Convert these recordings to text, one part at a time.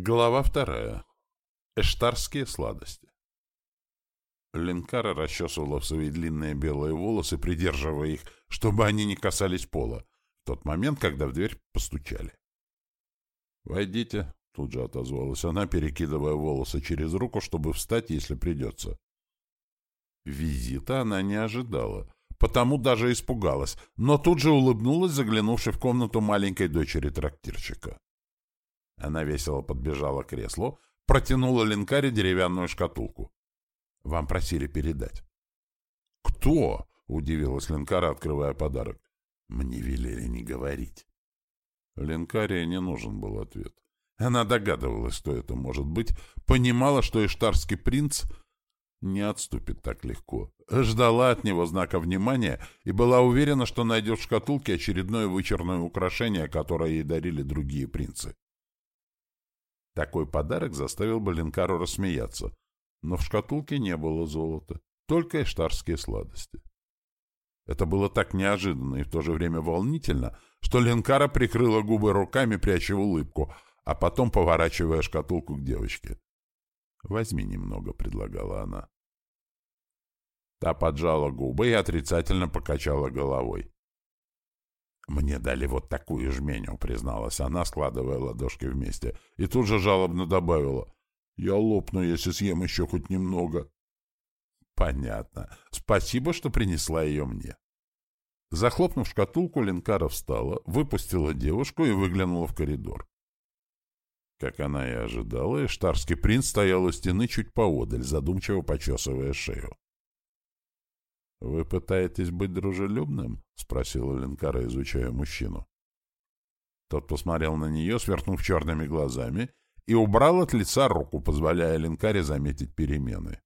Глава вторая. Эштарские сладости. Ленкара расчесывала в свои длинные белые волосы, придерживая их, чтобы они не касались пола, в тот момент, когда в дверь постучали. «Войдите», — тут же отозвалась она, перекидывая волосы через руку, чтобы встать, если придется. Визита она не ожидала, потому даже испугалась, но тут же улыбнулась, заглянувши в комнату маленькой дочери трактирщика. Она весело подбежала к креслу, протянула Ленкаре деревянную шкатулку. — Вам просили передать. — Кто? — удивилась Ленкара, открывая подарок. — Мне велели не говорить. Ленкаре не нужен был ответ. Она догадывалась, что это может быть, понимала, что иштарский принц не отступит так легко. Ждала от него знака внимания и была уверена, что найдет в шкатулке очередное вычерное украшение, которое ей дарили другие принцы. Такой подарок заставил бы Ленкару рассмеяться. Но в шкатулке не было золота, только эштарские сладости. Это было так неожиданно и в то же время волнительно, что Ленкара прикрыла губы руками, пряча улыбку, а потом поворачивая шкатулку к девочке. «Возьми немного», — предлагала она. Та поджала губы и отрицательно покачала головой. «Мне дали вот такую жменю», — призналась она, складывая ладошки вместе, и тут же жалобно добавила. «Я лопну, если съем еще хоть немного». «Понятно. Спасибо, что принесла ее мне». Захлопнув шкатулку, Ленкара встала, выпустила девушку и выглянула в коридор. Как она и ожидала, штарский принц стоял у стены чуть поодаль, задумчиво почесывая шею. — Вы пытаетесь быть дружелюбным? — спросила Ленкара, изучая мужчину. Тот посмотрел на нее, сверкнув черными глазами, и убрал от лица руку, позволяя Ленкаре заметить перемены.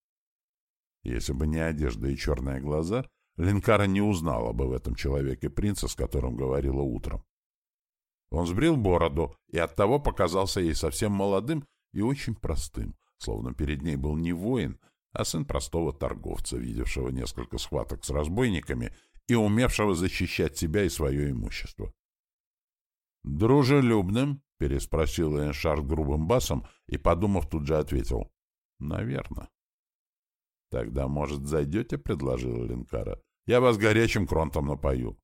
Если бы не одежда и черные глаза, Ленкара не узнала бы в этом человеке принца, с которым говорила утром. Он сбрил бороду и оттого показался ей совсем молодым и очень простым, словно перед ней был не воин, а сын простого торговца, видевшего несколько схваток с разбойниками и умевшего защищать себя и свое имущество. «Дружелюбным?» — переспросил Эншард грубым басом и, подумав, тут же ответил. «Наверно». «Тогда, может, зайдете?» — предложила Линкара. «Я вас горячим кронтом напою».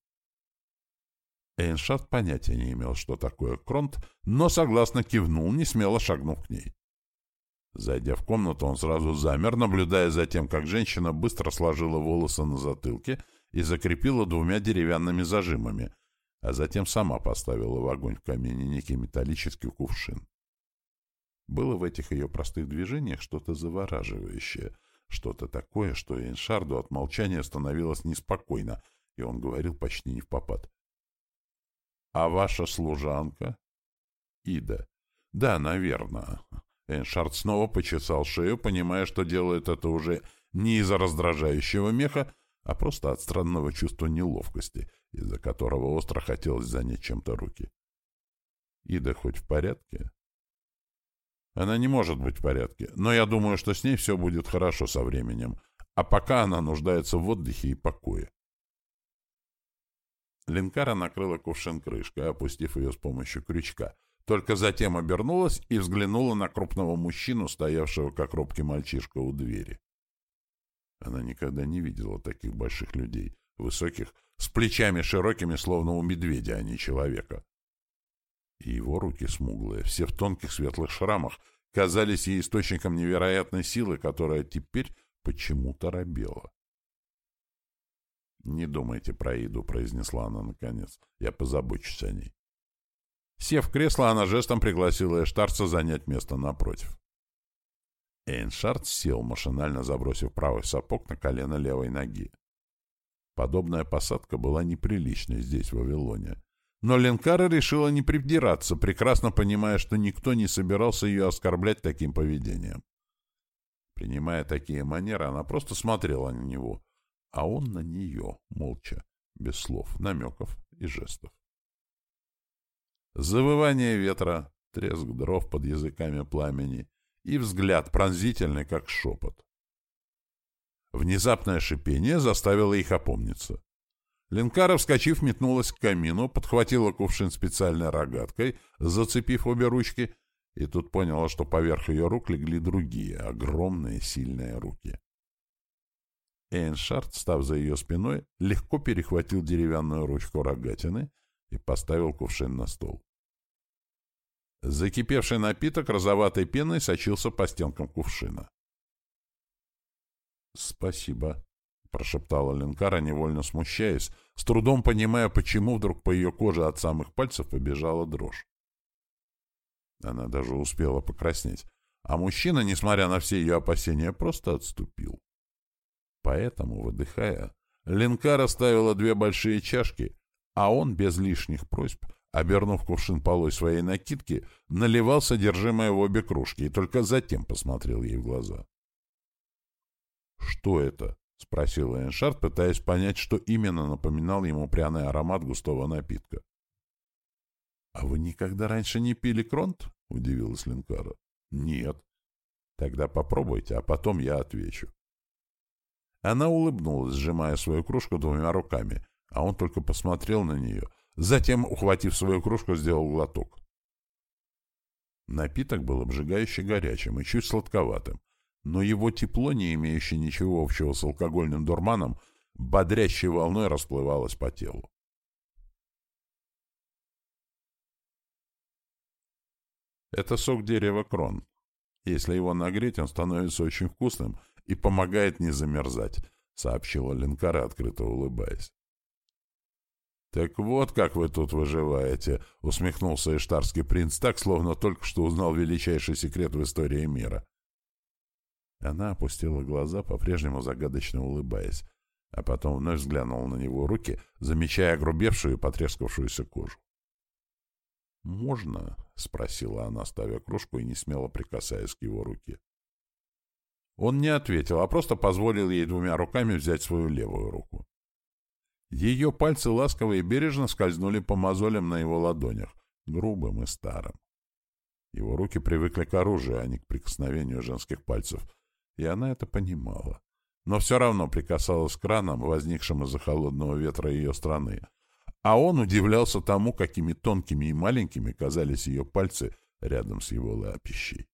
Эйншард понятия не имел, что такое кронт, но согласно кивнул, не смело шагнув к ней. Зайдя в комнату, он сразу замер, наблюдая за тем, как женщина быстро сложила волосы на затылке и закрепила двумя деревянными зажимами, а затем сама поставила в огонь в камине некий металлический кувшин. Было в этих ее простых движениях что-то завораживающее, что-то такое, что Эйншарду от молчания становилось неспокойно, и он говорил почти не в попад. — А ваша служанка? — Ида. — Да, наверное. Эйншард снова почесал шею, понимая, что делает это уже не из-за раздражающего меха, а просто от странного чувства неловкости, из-за которого остро хотелось занять чем-то руки. Ида хоть в порядке? Она не может быть в порядке, но я думаю, что с ней все будет хорошо со временем, а пока она нуждается в отдыхе и покое. Линкара накрыла кувшин крышкой, опустив ее с помощью крючка — только затем обернулась и взглянула на крупного мужчину, стоявшего как робкий мальчишка у двери. Она никогда не видела таких больших людей, высоких, с плечами широкими, словно у медведя, а не человека. И его руки смуглые, все в тонких светлых шрамах, казались ей источником невероятной силы, которая теперь почему-то робела. «Не думайте про еду», — произнесла она наконец. «Я позабочусь о ней». Сев в кресло, она жестом пригласила Эштарца занять место напротив. Эйншард сел, машинально забросив правый сапог на колено левой ноги. Подобная посадка была неприличной здесь, в Вавилоне. Но Ленкара решила не придираться, прекрасно понимая, что никто не собирался ее оскорблять таким поведением. Принимая такие манеры, она просто смотрела на него, а он на нее, молча, без слов, намеков и жестов. Завывание ветра, треск дров под языками пламени и взгляд пронзительный, как шепот. Внезапное шипение заставило их опомниться. Ленкара, вскочив, метнулась к камину, подхватила кувшин специальной рогаткой, зацепив обе ручки, и тут поняла, что поверх ее рук легли другие, огромные, сильные руки. Эйншард, став за ее спиной, легко перехватил деревянную ручку рогатины и поставил кувшин на стол. Закипевший напиток розоватой пеной сочился по стенкам кувшина. «Спасибо», — прошептала Ленкара, невольно смущаясь, с трудом понимая, почему вдруг по ее коже от самых пальцев побежала дрожь. Она даже успела покраснеть, а мужчина, несмотря на все ее опасения, просто отступил. Поэтому, выдыхая, Ленкара ставила две большие чашки, а он, без лишних просьб, обернув кувшин полой своей накидки, наливал содержимое в обе кружки и только затем посмотрел ей в глаза. «Что это?» — спросил Эншард, пытаясь понять, что именно напоминал ему пряный аромат густого напитка. «А вы никогда раньше не пили кронт?» — удивилась Ленкара. «Нет». «Тогда попробуйте, а потом я отвечу». Она улыбнулась, сжимая свою кружку двумя руками, а он только посмотрел на нее, затем, ухватив свою кружку, сделал глоток. Напиток был обжигающе горячим и чуть сладковатым, но его тепло, не имеющее ничего общего с алкогольным дурманом, бодрящей волной расплывалось по телу. Это сок дерева крон. Если его нагреть, он становится очень вкусным и помогает не замерзать, сообщила Ленкара, открыто улыбаясь. «Так вот, как вы тут выживаете», — усмехнулся иштарский принц так, словно только что узнал величайший секрет в истории мира. Она опустила глаза, по-прежнему загадочно улыбаясь, а потом вновь взглянула на него руки, замечая огрубевшую и потрескавшуюся кожу. «Можно?» — спросила она, ставя кружку и не смело прикасаясь к его руке. Он не ответил, а просто позволил ей двумя руками взять свою левую руку. Ее пальцы ласково и бережно скользнули по мозолям на его ладонях, грубым и старым. Его руки привыкли к оружию, а не к прикосновению женских пальцев, и она это понимала. Но все равно прикасалась к ранам, возникшим из-за холодного ветра ее страны, а он удивлялся тому, какими тонкими и маленькими казались ее пальцы рядом с его лапищей.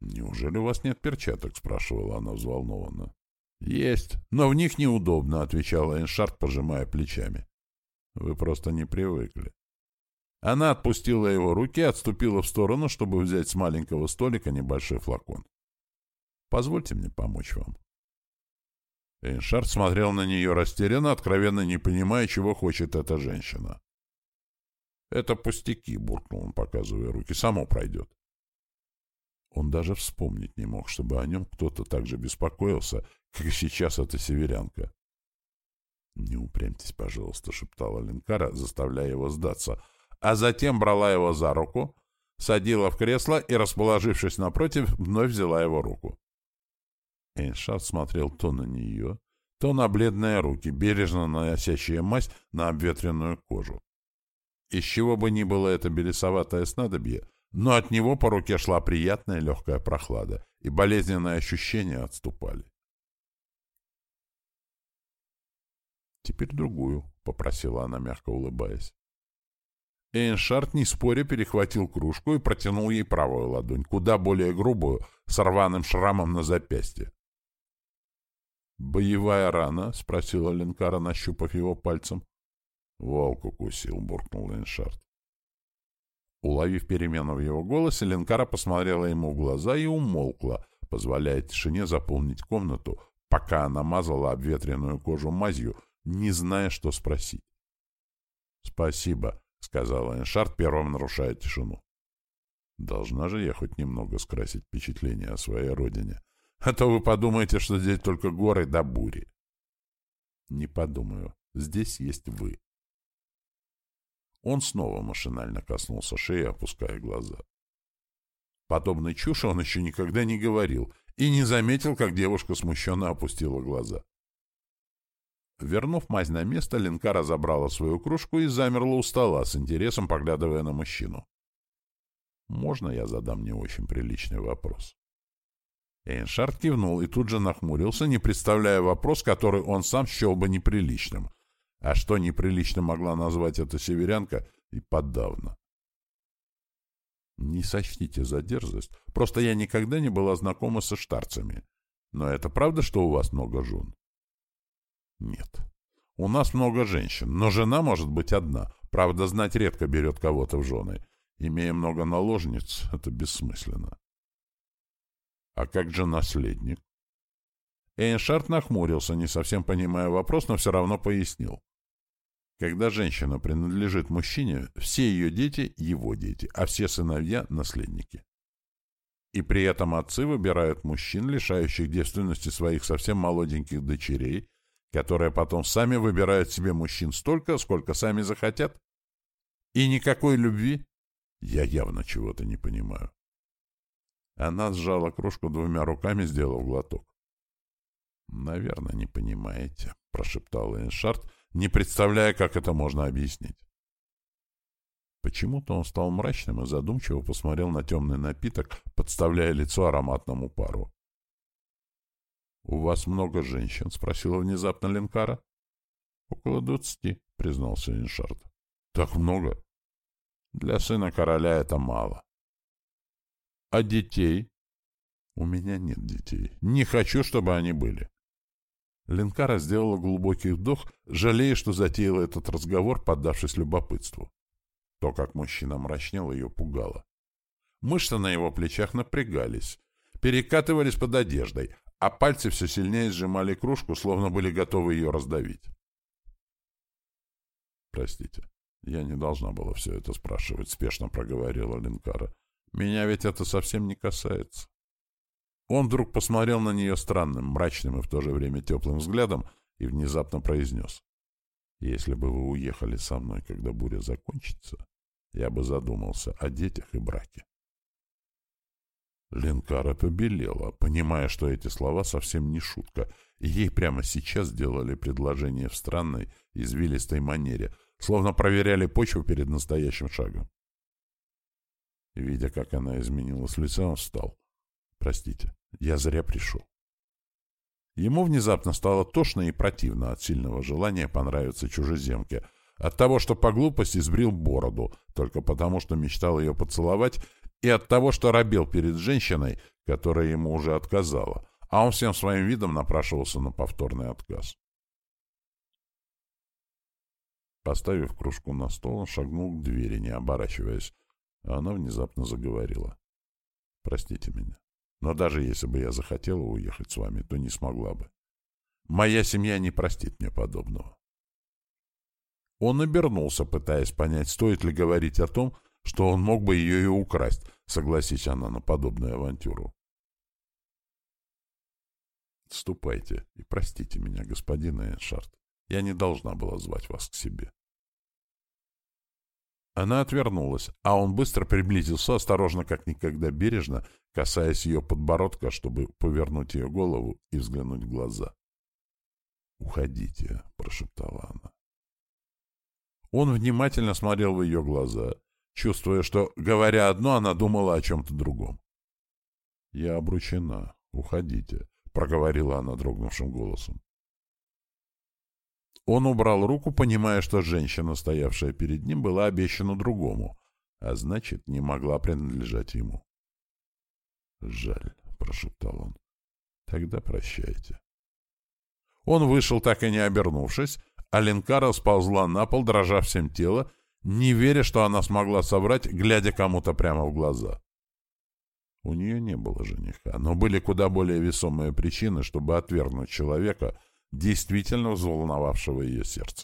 «Неужели у вас нет перчаток?» — спрашивала она взволнованно. «Есть, но в них неудобно», — отвечала Эншарт, пожимая плечами. «Вы просто не привыкли». Она отпустила его руки отступила в сторону, чтобы взять с маленького столика небольшой флакон. «Позвольте мне помочь вам». Эйншард смотрел на нее растерянно, откровенно не понимая, чего хочет эта женщина. «Это пустяки», — буркнул он, показывая руки, — «само пройдет». Он даже вспомнить не мог, чтобы о нем кто-то так же беспокоился, как и сейчас эта северянка. «Не упрямьтесь, пожалуйста», — шептала Ленкара, заставляя его сдаться, а затем брала его за руку, садила в кресло и, расположившись напротив, вновь взяла его руку. Эйншард смотрел то на нее, то на бледные руки, бережно наносящие мазь на обветренную кожу. Из чего бы ни было это белесоватое снадобье, но от него по руке шла приятная легкая прохлада, и болезненные ощущения отступали. «Теперь другую», — попросила она, мягко улыбаясь. Эйншард, не споря, перехватил кружку и протянул ей правую ладонь, куда более грубую, с рваным шрамом на запястье. «Боевая рана?» — спросила Ленкара, нащупав его пальцем. «Волк укусил», — буркнул Эйншард. Уловив перемену в его голосе, Ленкара посмотрела ему в глаза и умолкла, позволяя тишине заполнить комнату, пока она мазала обветренную кожу мазью, не зная, что спросить. «Спасибо», — сказала Эншард, первым нарушая тишину. «Должна же я хоть немного скрасить впечатление о своей родине, а то вы подумаете, что здесь только горы да бури». «Не подумаю. Здесь есть вы». Он снова машинально коснулся шеи, опуская глаза. Подобной чуши он еще никогда не говорил и не заметил, как девушка смущенно опустила глаза. Вернув мазь на место, Ленка разобрала свою кружку и замерла у стола, с интересом поглядывая на мужчину. «Можно я задам не очень приличный вопрос?» Эйншард кивнул и тут же нахмурился, не представляя вопрос, который он сам счел бы неприличным, а что неприлично могла назвать эта северянка, и подавно. Не сочтите за дерзость, просто я никогда не была знакома со штарцами. Но это правда, что у вас много жен? Нет. У нас много женщин, но жена может быть одна. Правда, знать редко берет кого-то в жены. Имея много наложниц, это бессмысленно. А как же наследник? Эйншард нахмурился, не совсем понимая вопрос, но все равно пояснил. Когда женщина принадлежит мужчине, все ее дети — его дети, а все сыновья — наследники. И при этом отцы выбирают мужчин, лишающих девственности своих совсем молоденьких дочерей, которые потом сами выбирают себе мужчин столько, сколько сами захотят. И никакой любви? Я явно чего-то не понимаю. Она сжала кружку двумя руками, сделав глоток. «Наверное, не понимаете», — прошептал Эйншард, не представляя, как это можно объяснить. Почему-то он стал мрачным и задумчиво посмотрел на темный напиток, подставляя лицо ароматному пару. «У вас много женщин?» — спросила внезапно Ленкара. «Около двадцати», — признался Иншард. «Так много?» «Для сына короля это мало». «А детей?» «У меня нет детей. Не хочу, чтобы они были». Ленкара сделала глубокий вдох, жалея, что затеяла этот разговор, поддавшись любопытству. То, как мужчина мрачнел, ее пугало. Мышцы на его плечах напрягались, перекатывались под одеждой, а пальцы все сильнее сжимали кружку, словно были готовы ее раздавить. «Простите, я не должна была все это спрашивать», — спешно проговорила Линкара. «Меня ведь это совсем не касается». Он вдруг посмотрел на нее странным, мрачным и в то же время теплым взглядом и внезапно произнес. «Если бы вы уехали со мной, когда буря закончится, я бы задумался о детях и браке». Ленкара побелела, понимая, что эти слова совсем не шутка, и ей прямо сейчас сделали предложение в странной, извилистой манере, словно проверяли почву перед настоящим шагом. Видя, как она изменилась в лице, он встал. «Простите, я зря пришел». Ему внезапно стало тошно и противно от сильного желания понравиться чужеземке, от того, что по глупости сбрил бороду, только потому, что мечтал ее поцеловать и от того, что робел перед женщиной, которая ему уже отказала, а он всем своим видом напрашивался на повторный отказ. Поставив кружку на стол, он шагнул к двери, не оборачиваясь, а она внезапно заговорила. «Простите меня, но даже если бы я захотела уехать с вами, то не смогла бы. Моя семья не простит мне подобного». Он обернулся, пытаясь понять, стоит ли говорить о том, что он мог бы ее и украсть, согласись она на подобную авантюру. «Ступайте и простите меня, господин Эйншард. Я не должна была звать вас к себе». Она отвернулась, а он быстро приблизился, осторожно, как никогда бережно, касаясь ее подбородка, чтобы повернуть ее голову и взглянуть в глаза. «Уходите», — прошептала она. Он внимательно смотрел в ее глаза, чувствуя, что, говоря одно, она думала о чем-то другом. «Я обручена. Уходите», — проговорила она дрогнувшим голосом. Он убрал руку, понимая, что женщина, стоявшая перед ним, была обещана другому, а значит, не могла принадлежать ему. «Жаль», — прошептал он. «Тогда прощайте». Он вышел, так и не обернувшись, а Ленкара сползла на пол, дрожа всем телом, не веря, что она смогла соврать, глядя кому-то прямо в глаза. У нее не было жениха, но были куда более весомые причины, чтобы отвергнуть человека, действительно взволновавшего ее сердце.